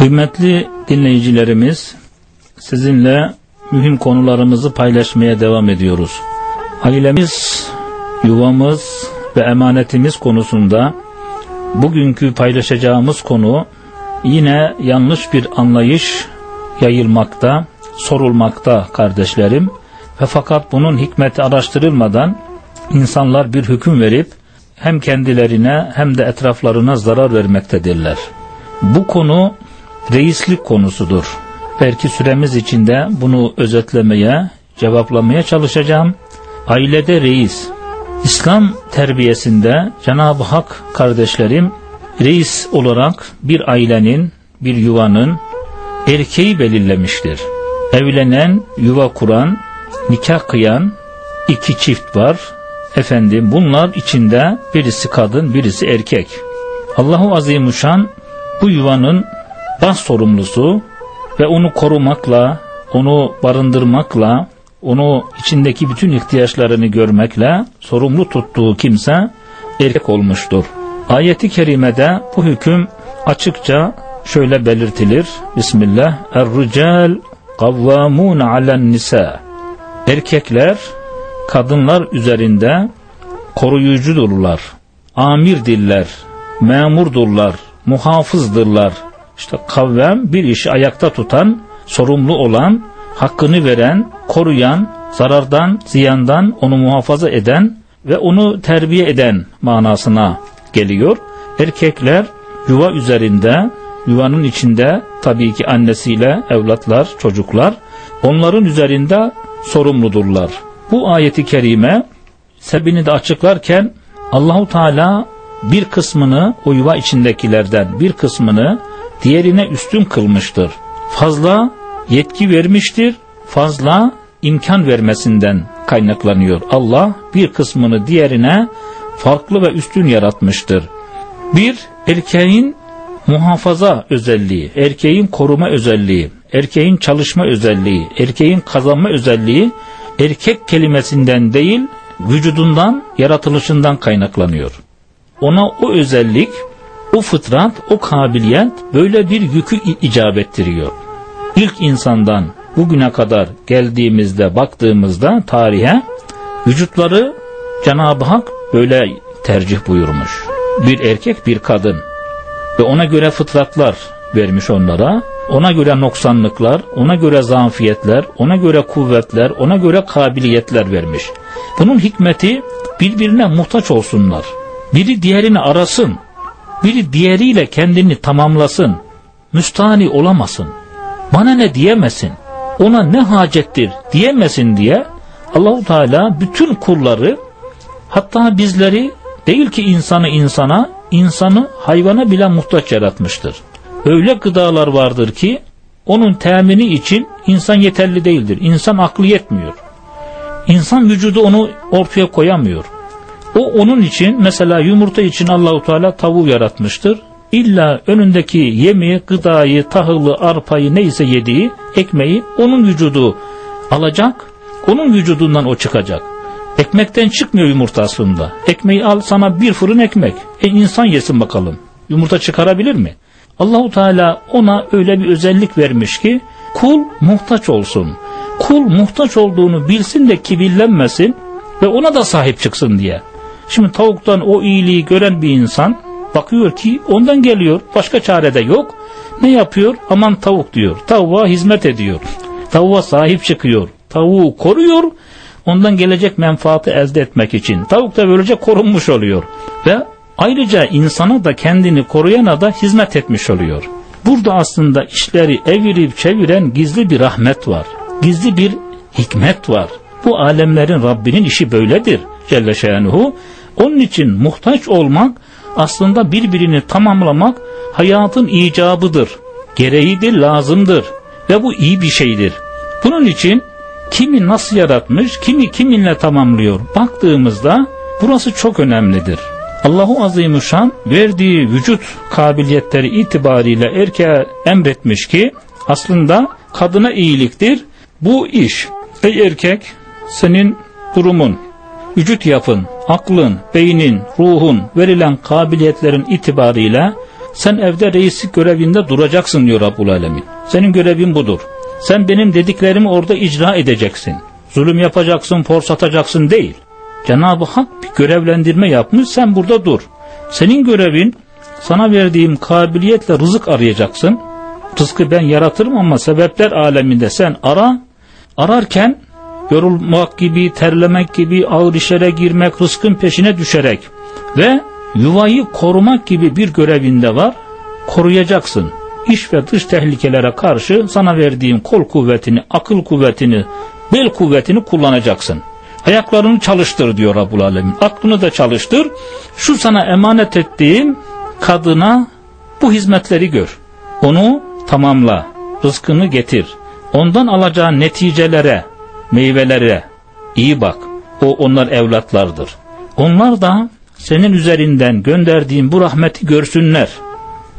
Kıymetli dinleyicilerimiz, sizinle mühim konularımızı paylaşmaya devam ediyoruz. Ailemiz, yuvamız ve emanetimiz konusunda bugünkü paylaşacağımız konu yine yanlış bir anlayış yayılmakta, sorulmakta kardeşlerim ve fakat bunun hikmeti araştırılmadan insanlar bir hüküm verip hem kendilerine hem de etraflarına zarar vermektedirler. Bu konu reislik konusudur. Belki süremiz içinde bunu özetlemeye, cevaplamaya çalışacağım. Ailede reis. İslam terbiyesinde Cenab-ı Hak kardeşlerim reis olarak bir ailenin, bir yuvanın erkeği belirlemiştir. Evlenen, yuva kuran, nikah kıyan iki çift var. Efendim bunlar içinde birisi kadın, birisi erkek. Allahu Azimuşan bu yuvanın baş sorumlusu ve onu korumakla, onu barındırmakla, onu içindeki bütün ihtiyaçlarını görmekle sorumlu tuttuğu kimse erkek olmuştur. Ayeti kerimede bu hüküm açıkça şöyle belirtilir. Bismillah. Er-rical kavvamun alen nisa. Erkekler kadınlar üzerinde koruyucudurlar. Amirdirler, memurdurlar, muhafızdırlar. İşte kavvem bir işi ayakta tutan, sorumlu olan, hakkını veren, koruyan, zarardan, ziyandan onu muhafaza eden ve onu terbiye eden manasına geliyor. Erkekler yuva üzerinde, yuvanın içinde tabii ki annesiyle evlatlar, çocuklar, onların üzerinde sorumludurlar. Bu ayeti kerime sebini de açıklarken Allahu Teala bir kısmını o yuva içindekilerden bir kısmını diğerine üstün kılmıştır. Fazla yetki vermiştir, fazla imkan vermesinden kaynaklanıyor. Allah bir kısmını diğerine farklı ve üstün yaratmıştır. Bir, erkeğin muhafaza özelliği, erkeğin koruma özelliği, erkeğin çalışma özelliği, erkeğin kazanma özelliği erkek kelimesinden değil, vücudundan, yaratılışından kaynaklanıyor. Ona o özellik, o fıtrat, o kabiliyet böyle bir yükü icap ettiriyor. İlk insandan bugüne kadar geldiğimizde, baktığımızda tarihe, vücutları Cenab-ı Hak böyle tercih buyurmuş. Bir erkek, bir kadın ve ona göre fıtratlar vermiş onlara. Ona göre noksanlıklar, ona göre zafiyetler, ona göre kuvvetler, ona göre kabiliyetler vermiş. Bunun hikmeti birbirine muhtaç olsunlar. Biri diğerini arasın. Biri diğeriyle kendini tamamlasın. Müstani olamasın. Bana ne diyemesin. Ona ne hacettir diyemesin diye Allahu Teala bütün kulları hatta bizleri değil ki insanı insana, insanı hayvana bile muhtaç yaratmıştır. Öyle gıdalar vardır ki onun temini için insan yeterli değildir. İnsan aklı yetmiyor. İnsan vücudu onu ortaya koyamıyor. O onun için mesela yumurta için Allahu Teala tavuğu yaratmıştır. İlla önündeki yemeği, gıdayı, tahılı, arpayı neyse yediği, ekmeği onun vücudu alacak, onun vücudundan o çıkacak. Ekmekten çıkmıyor yumurta aslında. Ekmeği al sana bir fırın ekmek. E insan yesin bakalım. Yumurta çıkarabilir mi? Allahu Teala ona öyle bir özellik vermiş ki kul muhtaç olsun. Kul muhtaç olduğunu bilsin de kibirlenmesin ve ona da sahip çıksın diye. Şimdi tavuktan o iyiliği gören bir insan bakıyor ki ondan geliyor. Başka çare de yok. Ne yapıyor? Aman tavuk diyor. Tavuğa hizmet ediyor. Tavuğa sahip çıkıyor. Tavuğu koruyor. Ondan gelecek menfaati elde etmek için. Tavuk da böylece korunmuş oluyor. Ve ayrıca insana da kendini koruyana da hizmet etmiş oluyor. Burada aslında işleri evirip çeviren gizli bir rahmet var. Gizli bir hikmet var. Bu alemlerin Rabbinin işi böyledir. Celle Şanuhu. Onun için muhtaç olmak aslında birbirini tamamlamak hayatın icabıdır. Gereğidir, lazımdır ve bu iyi bir şeydir. Bunun için kimi nasıl yaratmış, kimi kiminle tamamlıyor baktığımızda burası çok önemlidir. Allahu Azimuşşan verdiği vücut kabiliyetleri itibariyle erkeğe emretmiş ki aslında kadına iyiliktir bu iş. Ey erkek senin durumun, vücut yapın, aklın, beynin, ruhun, verilen kabiliyetlerin itibariyle Sen evde reislik görevinde duracaksın diyor Rabbul Alemin. Senin görevin budur. Sen benim dediklerimi orada icra edeceksin. Zulüm yapacaksın, for satacaksın değil. Cenab-ı Hak bir görevlendirme yapmış, sen burada dur. Senin görevin, sana verdiğim kabiliyetle rızık arayacaksın. Rızkı ben yaratırım ama sebepler aleminde sen ara. Ararken yorulmak gibi, terlemek gibi, ağır işlere girmek, rızkın peşine düşerek ve yuvayı korumak gibi bir görevinde var. Koruyacaksın. İş ve dış tehlikelere karşı sana verdiğim kol kuvvetini, akıl kuvvetini, bel kuvvetini kullanacaksın. Ayaklarını çalıştır diyor Rabbul Alemin. Aklını da çalıştır. Şu sana emanet ettiğim kadına bu hizmetleri gör. Onu tamamla. Rızkını getir. Ondan alacağın neticelere, meyvelere iyi bak. O onlar evlatlardır. Onlar da senin üzerinden gönderdiğin bu rahmeti görsünler.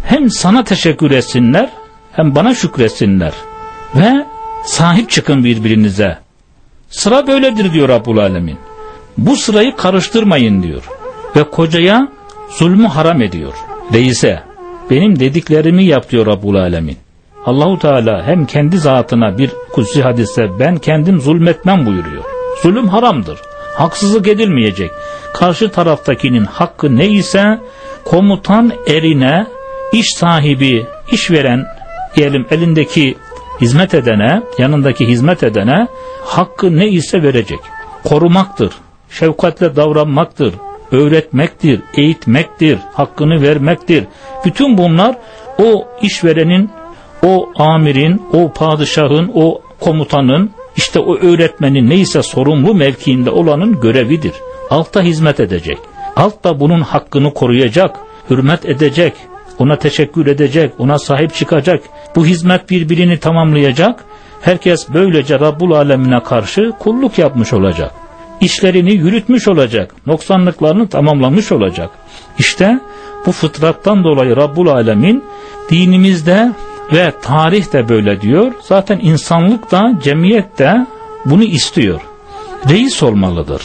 Hem sana teşekkür etsinler hem bana şükretsinler. Ve sahip çıkın birbirinize. Sıra böyledir diyor Rabbul Alemin. Bu sırayı karıştırmayın diyor. Ve kocaya zulmü haram ediyor. Reise benim dediklerimi yap diyor Rabbul Alemin. Allahu Teala hem kendi zatına bir kutsi hadise ben kendim zulmetmem buyuruyor. Zulüm haramdır. Haksızlık edilmeyecek. Karşı taraftakinin hakkı neyse komutan erine, iş sahibi, işveren diyelim elindeki hizmet edene, yanındaki hizmet edene hakkı ne ise verecek. Korumaktır, şefkatle davranmaktır, öğretmektir, eğitmektir, hakkını vermektir. Bütün bunlar o işverenin, o amirin, o padişahın, o komutanın, işte o öğretmenin neyse sorumlu mevkiinde olanın görevidir. Altta hizmet edecek. Alt da bunun hakkını koruyacak, hürmet edecek, ona teşekkür edecek, ona sahip çıkacak. Bu hizmet birbirini tamamlayacak. Herkes böylece Rabbul Alemine karşı kulluk yapmış olacak. İşlerini yürütmüş olacak. Noksanlıklarını tamamlamış olacak. İşte bu fıtrattan dolayı Rabbul Alemin dinimizde ve tarih de böyle diyor. Zaten insanlık da cemiyet de bunu istiyor. Reis olmalıdır.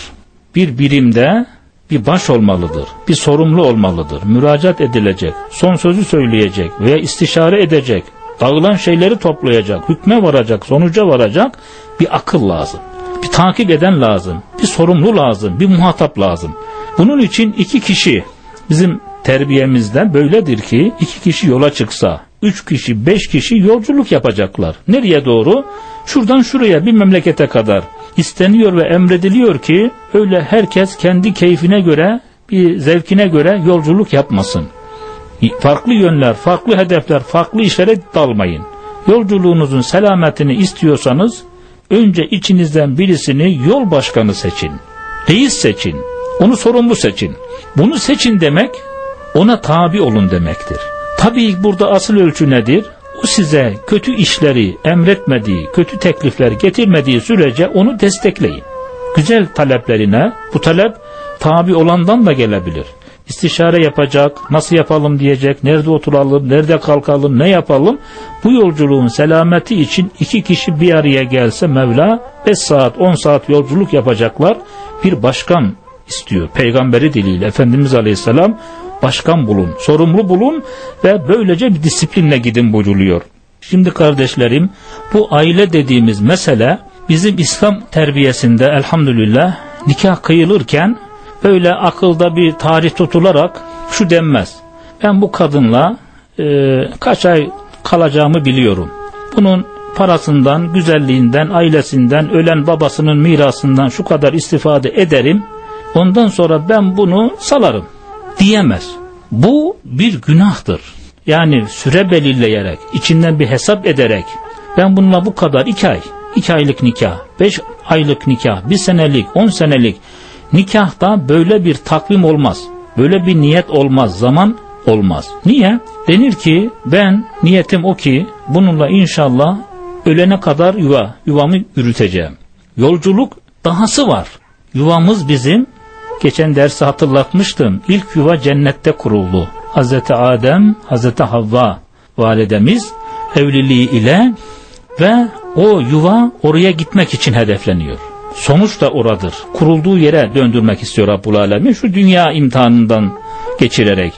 Bir birimde bir baş olmalıdır, bir sorumlu olmalıdır, müracaat edilecek, son sözü söyleyecek veya istişare edecek, dağılan şeyleri toplayacak, hükme varacak, sonuca varacak bir akıl lazım. Bir takip eden lazım, bir sorumlu lazım, bir muhatap lazım. Bunun için iki kişi bizim terbiyemizde böyledir ki iki kişi yola çıksa, üç kişi, beş kişi yolculuk yapacaklar. Nereye doğru? Şuradan şuraya bir memlekete kadar isteniyor ve emrediliyor ki öyle herkes kendi keyfine göre bir zevkine göre yolculuk yapmasın. Farklı yönler, farklı hedefler, farklı işlere dalmayın. Yolculuğunuzun selametini istiyorsanız önce içinizden birisini yol başkanı seçin. Reis seçin. Onu sorumlu seçin. Bunu seçin demek ona tabi olun demektir. Tabii burada asıl ölçü nedir? o size kötü işleri emretmediği, kötü teklifler getirmediği sürece onu destekleyin. Güzel taleplerine bu talep tabi olandan da gelebilir. İstişare yapacak, nasıl yapalım diyecek, nerede oturalım, nerede kalkalım, ne yapalım. Bu yolculuğun selameti için iki kişi bir araya gelse Mevla 5 saat 10 saat yolculuk yapacaklar. Bir başkan istiyor peygamberi diliyle Efendimiz Aleyhisselam başkan bulun, sorumlu bulun ve böylece bir disiplinle gidin buyruluyor. Şimdi kardeşlerim bu aile dediğimiz mesele bizim İslam terbiyesinde elhamdülillah nikah kıyılırken böyle akılda bir tarih tutularak şu denmez. Ben bu kadınla e, kaç ay kalacağımı biliyorum. Bunun parasından, güzelliğinden, ailesinden, ölen babasının mirasından şu kadar istifade ederim. Ondan sonra ben bunu salarım diyemez. Bu bir günahtır. Yani süre belirleyerek, içinden bir hesap ederek ben bununla bu kadar iki ay, iki aylık nikah, beş aylık nikah, bir senelik, on senelik nikahta böyle bir takvim olmaz. Böyle bir niyet olmaz, zaman olmaz. Niye? Denir ki ben niyetim o ki bununla inşallah ölene kadar yuva, yuvamı yürüteceğim. Yolculuk dahası var. Yuvamız bizim Geçen dersi hatırlatmıştım. İlk yuva cennette kuruldu. Hazreti Adem, Hazreti Havva validemiz evliliği ile ve o yuva oraya gitmek için hedefleniyor. Sonuç da oradır. Kurulduğu yere döndürmek istiyor Rabbul Alemin şu dünya imtihanından geçirerek.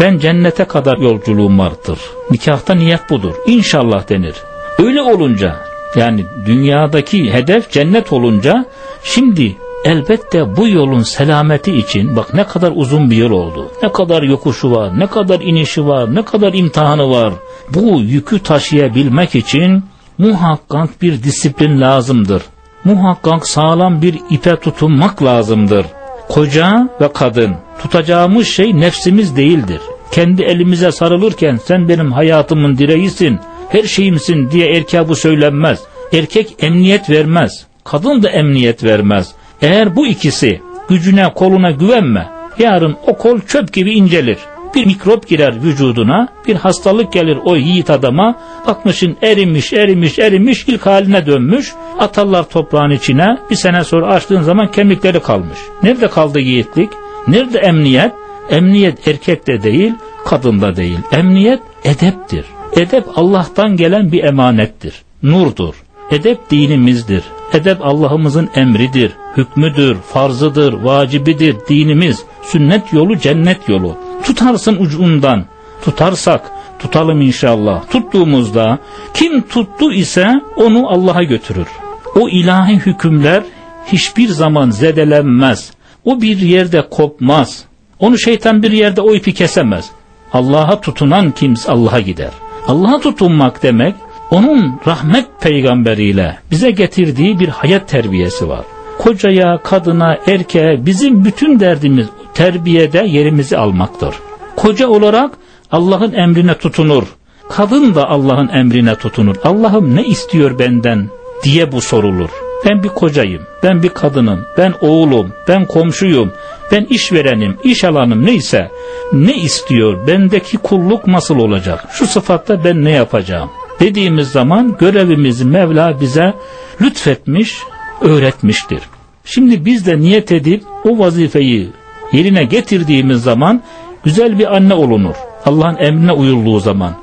Ben cennete kadar yolculuğum vardır. Nikahta niyet budur. İnşallah denir. Öyle olunca yani dünyadaki hedef cennet olunca şimdi elbette bu yolun selameti için bak ne kadar uzun bir yol oldu. Ne kadar yokuşu var, ne kadar inişi var, ne kadar imtihanı var. Bu yükü taşıyabilmek için muhakkak bir disiplin lazımdır. Muhakkak sağlam bir ipe tutunmak lazımdır. Koca ve kadın tutacağımız şey nefsimiz değildir. Kendi elimize sarılırken sen benim hayatımın direğisin, her şeyimsin diye erkeğe bu söylenmez. Erkek emniyet vermez. Kadın da emniyet vermez. Eğer bu ikisi gücüne koluna güvenme. Yarın o kol çöp gibi incelir. Bir mikrop girer vücuduna, bir hastalık gelir o yiğit adama, bakmışın erimiş, erimiş, erimiş, ilk haline dönmüş, atarlar toprağın içine, bir sene sonra açtığın zaman kemikleri kalmış. Nerede kaldı yiğitlik? Nerede emniyet? Emniyet erkekte değil, kadında değil. Emniyet edeptir. Edep Allah'tan gelen bir emanettir. Nurdur. Edep dinimizdir. Edep Allah'ımızın emridir, hükmüdür, farzıdır, vacibidir, dinimiz. Sünnet yolu cennet yolu. Tutarsın ucundan. Tutarsak, tutalım inşallah. Tuttuğumuzda kim tuttu ise onu Allah'a götürür. O ilahi hükümler hiçbir zaman zedelenmez. O bir yerde kopmaz. Onu şeytan bir yerde o ipi kesemez. Allah'a tutunan kimse Allah'a gider. Allah'a tutunmak demek onun rahmet peygamberiyle bize getirdiği bir hayat terbiyesi var. Kocaya, kadına, erkeğe bizim bütün derdimiz terbiyede yerimizi almaktır. Koca olarak Allah'ın emrine tutunur. Kadın da Allah'ın emrine tutunur. Allah'ım ne istiyor benden diye bu sorulur. Ben bir kocayım, ben bir kadınım, ben oğlum, ben komşuyum, ben işverenim, iş alanım neyse ne istiyor, bendeki kulluk nasıl olacak, şu sıfatta ben ne yapacağım dediğimiz zaman görevimizi Mevla bize lütfetmiş, öğretmiştir. Şimdi biz de niyet edip o vazifeyi yerine getirdiğimiz zaman güzel bir anne olunur. Allah'ın emrine uyulduğu zaman.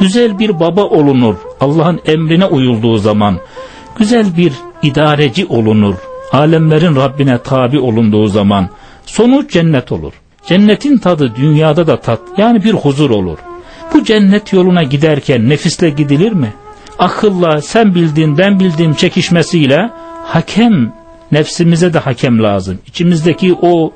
Güzel bir baba olunur. Allah'ın emrine uyulduğu zaman. Güzel bir idareci olunur. Alemlerin Rabbine tabi olunduğu zaman. Sonuç cennet olur. Cennetin tadı dünyada da tat yani bir huzur olur. Bu cennet yoluna giderken nefisle gidilir mi? Akılla sen bildin ben bildim çekişmesiyle hakem nefsimize de hakem lazım. İçimizdeki o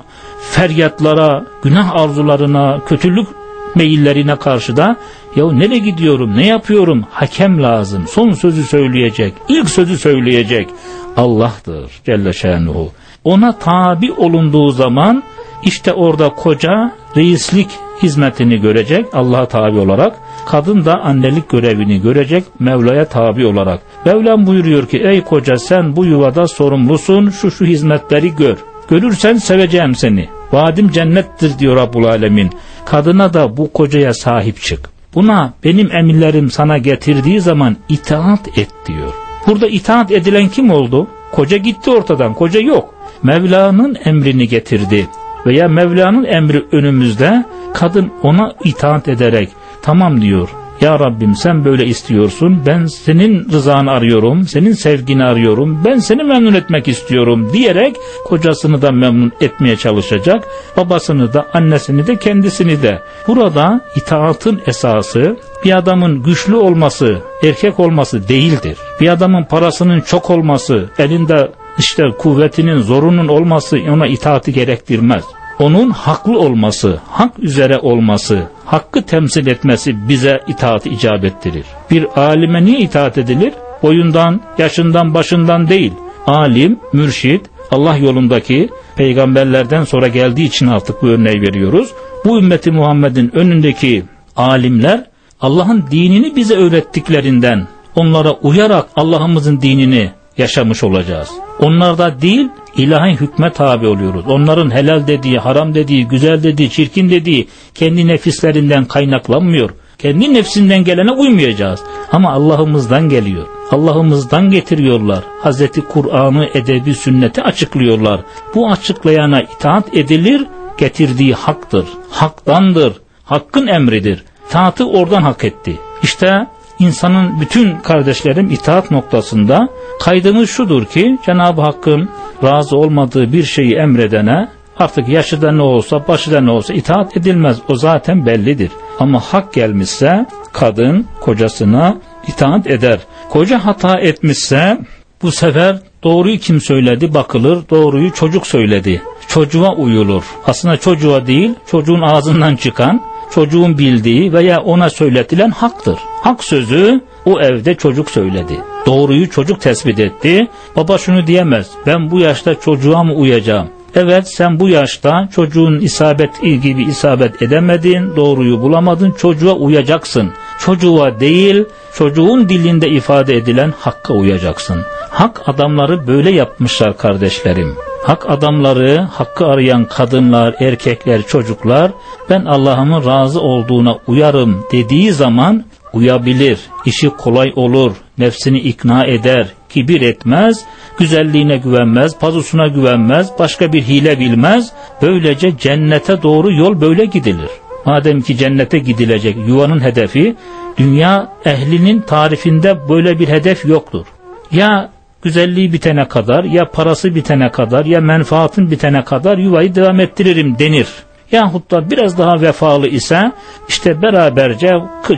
feryatlara, günah arzularına, kötülük meyillerine karşı da ya nereye gidiyorum, ne yapıyorum hakem lazım. Son sözü söyleyecek, ilk sözü söyleyecek Allah'tır Celle Şenuhu. Ona tabi olunduğu zaman işte orada koca reislik hizmetini görecek Allah'a tabi olarak. Kadın da annelik görevini görecek Mevla'ya tabi olarak. Mevlam buyuruyor ki ey koca sen bu yuvada sorumlusun şu şu hizmetleri gör. Görürsen seveceğim seni. Vadim cennettir diyor Rabbul Alemin. Kadına da bu kocaya sahip çık. Buna benim emirlerim sana getirdiği zaman itaat et diyor. Burada itaat edilen kim oldu? Koca gitti ortadan. Koca yok. Mevla'nın emrini getirdi veya Mevla'nın emri önümüzde kadın ona itaat ederek tamam diyor. Ya Rabbim sen böyle istiyorsun. Ben senin rızanı arıyorum. Senin sevgini arıyorum. Ben seni memnun etmek istiyorum diyerek kocasını da memnun etmeye çalışacak. Babasını da annesini de kendisini de. Burada itaatın esası bir adamın güçlü olması erkek olması değildir. Bir adamın parasının çok olması elinde işte kuvvetinin zorunun olması ona itaati gerektirmez onun haklı olması, hak üzere olması, hakkı temsil etmesi bize itaat icap ettirir. Bir alime niye itaat edilir? Boyundan, yaşından, başından değil. Alim, mürşit, Allah yolundaki peygamberlerden sonra geldiği için artık bu örneği veriyoruz. Bu ümmeti Muhammed'in önündeki alimler Allah'ın dinini bize öğrettiklerinden onlara uyarak Allah'ımızın dinini yaşamış olacağız. Onlarda değil ilahi hükme tabi oluyoruz. Onların helal dediği, haram dediği, güzel dediği, çirkin dediği kendi nefislerinden kaynaklanmıyor. Kendi nefsinden gelene uymayacağız. Ama Allah'ımızdan geliyor. Allah'ımızdan getiriyorlar. Hazreti Kur'an'ı, edebi, sünneti açıklıyorlar. Bu açıklayana itaat edilir, getirdiği haktır. Haktandır. Hakkın emridir. Taatı oradan hak etti. İşte insanın bütün kardeşlerim itaat noktasında kaydımız şudur ki Cenab-ı Hakk'ın razı olmadığı bir şeyi emredene Artık yaşı da ne olsa, başı da ne olsa itaat edilmez. O zaten bellidir. Ama hak gelmişse kadın kocasına itaat eder. Koca hata etmişse bu sefer doğruyu kim söyledi bakılır, doğruyu çocuk söyledi. Çocuğa uyulur. Aslında çocuğa değil, çocuğun ağzından çıkan, çocuğun bildiği veya ona söyletilen haktır. Hak sözü o evde çocuk söyledi. Doğruyu çocuk tespit etti. Baba şunu diyemez. Ben bu yaşta çocuğa mı uyacağım? Evet sen bu yaşta çocuğun isabet gibi isabet edemedin, doğruyu bulamadın, çocuğa uyacaksın. Çocuğa değil, çocuğun dilinde ifade edilen hakka uyacaksın. Hak adamları böyle yapmışlar kardeşlerim. Hak adamları, hakkı arayan kadınlar, erkekler, çocuklar ben Allah'ımın razı olduğuna uyarım dediği zaman uyabilir, işi kolay olur, nefsini ikna eder, kibir etmez, güzelliğine güvenmez, pazusuna güvenmez, başka bir hile bilmez. Böylece cennete doğru yol böyle gidilir. Madem ki cennete gidilecek yuvanın hedefi, dünya ehlinin tarifinde böyle bir hedef yoktur. Ya güzelliği bitene kadar, ya parası bitene kadar, ya menfaatın bitene kadar yuvayı devam ettiririm denir. Yahut da biraz daha vefalı ise işte beraberce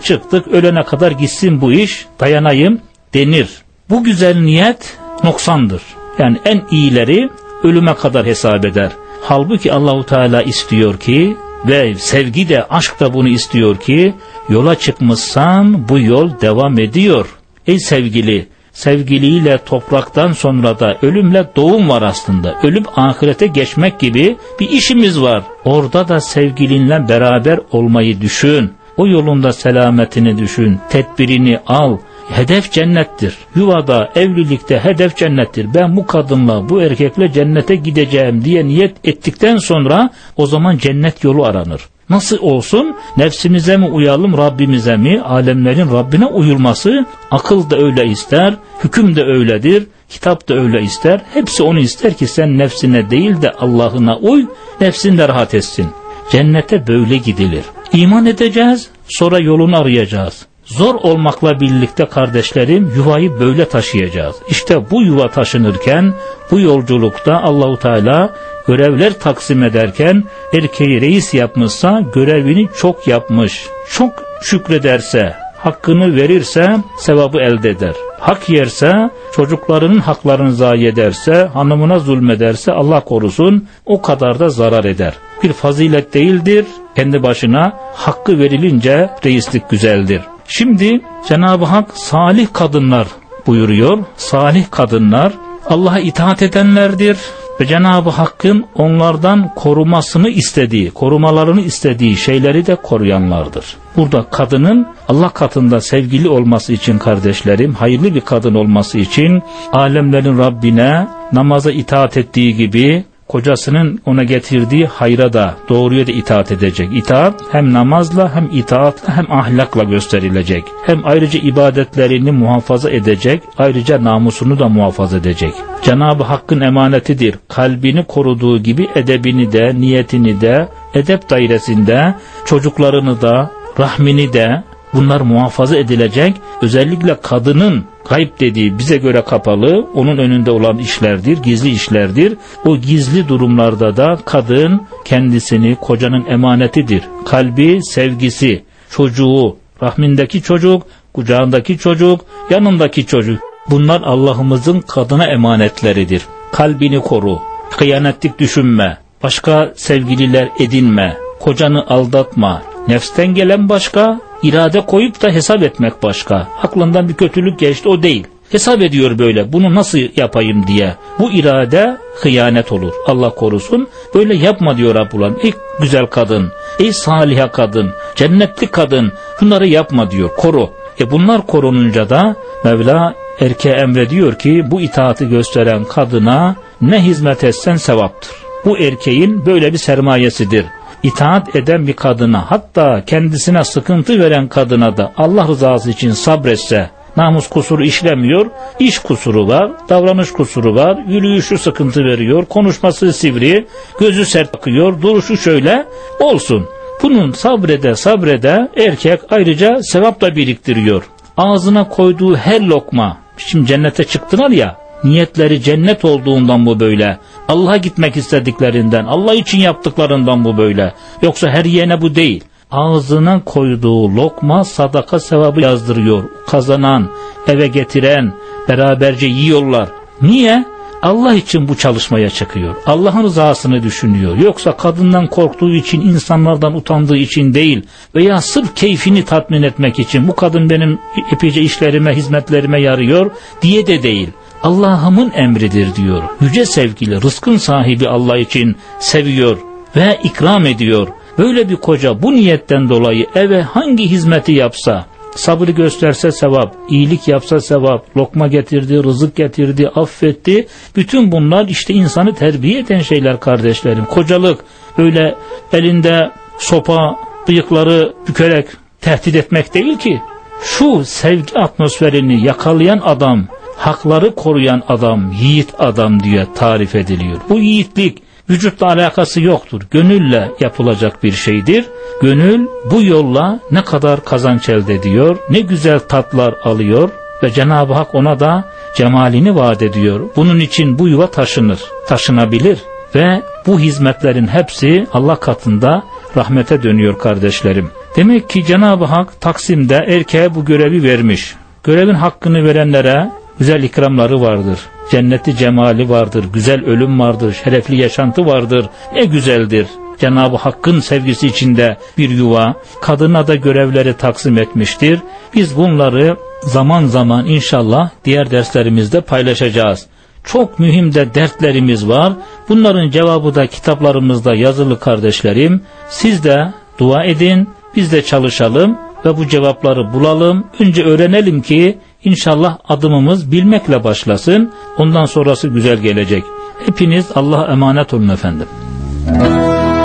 çıktık ölene kadar gitsin bu iş dayanayım denir. Bu güzel niyet noksandır. Yani en iyileri ölüme kadar hesap eder. Halbuki Allahu Teala istiyor ki ve sevgi de aşk da bunu istiyor ki yola çıkmışsan bu yol devam ediyor. Ey sevgili sevgiliyle topraktan sonra da ölümle doğum var aslında. Ölüm ahirete geçmek gibi bir işimiz var. Orada da sevgilinle beraber olmayı düşün. O yolunda selametini düşün, tedbirini al. Hedef cennettir. Yuvada, evlilikte hedef cennettir. Ben bu kadınla, bu erkekle cennete gideceğim diye niyet ettikten sonra o zaman cennet yolu aranır. Nasıl olsun? Nefsimize mi uyalım, Rabbimize mi? Alemlerin Rabbine uyulması akıl da öyle ister, hüküm de öyledir, kitap da öyle ister. Hepsi onu ister ki sen nefsine değil de Allah'ına uy, nefsin de rahat etsin. Cennete böyle gidilir. İman edeceğiz, sonra yolunu arayacağız. Zor olmakla birlikte kardeşlerim yuvayı böyle taşıyacağız. İşte bu yuva taşınırken bu yolculukta Allahu Teala görevler taksim ederken erkeği reis yapmışsa görevini çok yapmış. Çok şükrederse, hakkını verirse sevabı elde eder. Hak yerse, çocuklarının haklarını zayi ederse, hanımına zulmederse Allah korusun o kadar da zarar eder. Bir fazilet değildir, kendi başına hakkı verilince reislik güzeldir. Şimdi Cenab-ı Hak salih kadınlar buyuruyor. Salih kadınlar Allah'a itaat edenlerdir ve Cenab-ı Hakk'ın onlardan korumasını istediği, korumalarını istediği şeyleri de koruyanlardır. Burada kadının Allah katında sevgili olması için kardeşlerim, hayırlı bir kadın olması için alemlerin Rabbine namaza itaat ettiği gibi kocasının ona getirdiği hayra da doğruya da itaat edecek. İtaat hem namazla hem itaatla hem ahlakla gösterilecek. Hem ayrıca ibadetlerini muhafaza edecek, ayrıca namusunu da muhafaza edecek. Cenab-ı Hakk'ın emanetidir. Kalbini koruduğu gibi edebini de, niyetini de, edep dairesinde çocuklarını da, rahmini de bunlar muhafaza edilecek. Özellikle kadının Gayb dediği bize göre kapalı, onun önünde olan işlerdir, gizli işlerdir. O gizli durumlarda da kadın kendisini kocanın emanetidir. Kalbi, sevgisi, çocuğu, rahmindeki çocuk, kucağındaki çocuk, yanındaki çocuk. Bunlar Allah'ımızın kadına emanetleridir. Kalbini koru, kıyanetlik düşünme, başka sevgililer edinme, kocanı aldatma, nefsten gelen başka, irade koyup da hesap etmek başka. Aklından bir kötülük geçti o değil. Hesap ediyor böyle bunu nasıl yapayım diye. Bu irade hıyanet olur. Allah korusun. Böyle yapma diyor Rabbullah. Ey güzel kadın, ey saliha kadın, cennetli kadın bunları yapma diyor. Koru. E bunlar korununca da Mevla erkeğe emrediyor ki bu itaati gösteren kadına ne hizmet etsen sevaptır. Bu erkeğin böyle bir sermayesidir itaat eden bir kadına hatta kendisine sıkıntı veren kadına da Allah rızası için sabretse namus kusuru işlemiyor, iş kusuru var, davranış kusuru var, yürüyüşü sıkıntı veriyor, konuşması sivri, gözü sert bakıyor, duruşu şöyle olsun. Bunun sabrede sabrede erkek ayrıca sevap da biriktiriyor. Ağzına koyduğu her lokma, şimdi cennete çıktılar ya, niyetleri cennet olduğundan bu böyle. Allah'a gitmek istediklerinden, Allah için yaptıklarından bu böyle. Yoksa her yene bu değil. Ağzına koyduğu lokma sadaka sevabı yazdırıyor. Kazanan, eve getiren, beraberce yiyorlar. Niye? Allah için bu çalışmaya çıkıyor. Allah'ın rızasını düşünüyor. Yoksa kadından korktuğu için, insanlardan utandığı için değil veya sırf keyfini tatmin etmek için bu kadın benim epeyce işlerime, hizmetlerime yarıyor diye de değil. Allah'ımın emridir diyor. Yüce sevgili, rızkın sahibi Allah için seviyor ve ikram ediyor. Böyle bir koca bu niyetten dolayı eve hangi hizmeti yapsa, sabrı gösterse sevap, iyilik yapsa sevap, lokma getirdi, rızık getirdi, affetti. Bütün bunlar işte insanı terbiye eden şeyler kardeşlerim. Kocalık öyle elinde sopa, bıyıkları bükerek tehdit etmek değil ki. Şu sevgi atmosferini yakalayan adam, hakları koruyan adam, yiğit adam diye tarif ediliyor. Bu yiğitlik vücutla alakası yoktur. Gönülle yapılacak bir şeydir. Gönül bu yolla ne kadar kazanç elde ediyor, ne güzel tatlar alıyor ve Cenab-ı Hak ona da cemalini vaat ediyor. Bunun için bu yuva taşınır, taşınabilir ve bu hizmetlerin hepsi Allah katında rahmete dönüyor kardeşlerim. Demek ki Cenab-ı Hak Taksim'de erkeğe bu görevi vermiş. Görevin hakkını verenlere güzel ikramları vardır. Cenneti cemali vardır, güzel ölüm vardır, şerefli yaşantı vardır. Ne güzeldir. Cenab-ı Hakk'ın sevgisi içinde bir yuva, kadına da görevleri taksim etmiştir. Biz bunları zaman zaman inşallah diğer derslerimizde paylaşacağız. Çok mühim de dertlerimiz var. Bunların cevabı da kitaplarımızda yazılı kardeşlerim. Siz de dua edin, biz de çalışalım ve bu cevapları bulalım. Önce öğrenelim ki İnşallah adımımız bilmekle başlasın. Ondan sonrası güzel gelecek. Hepiniz Allah'a emanet olun efendim.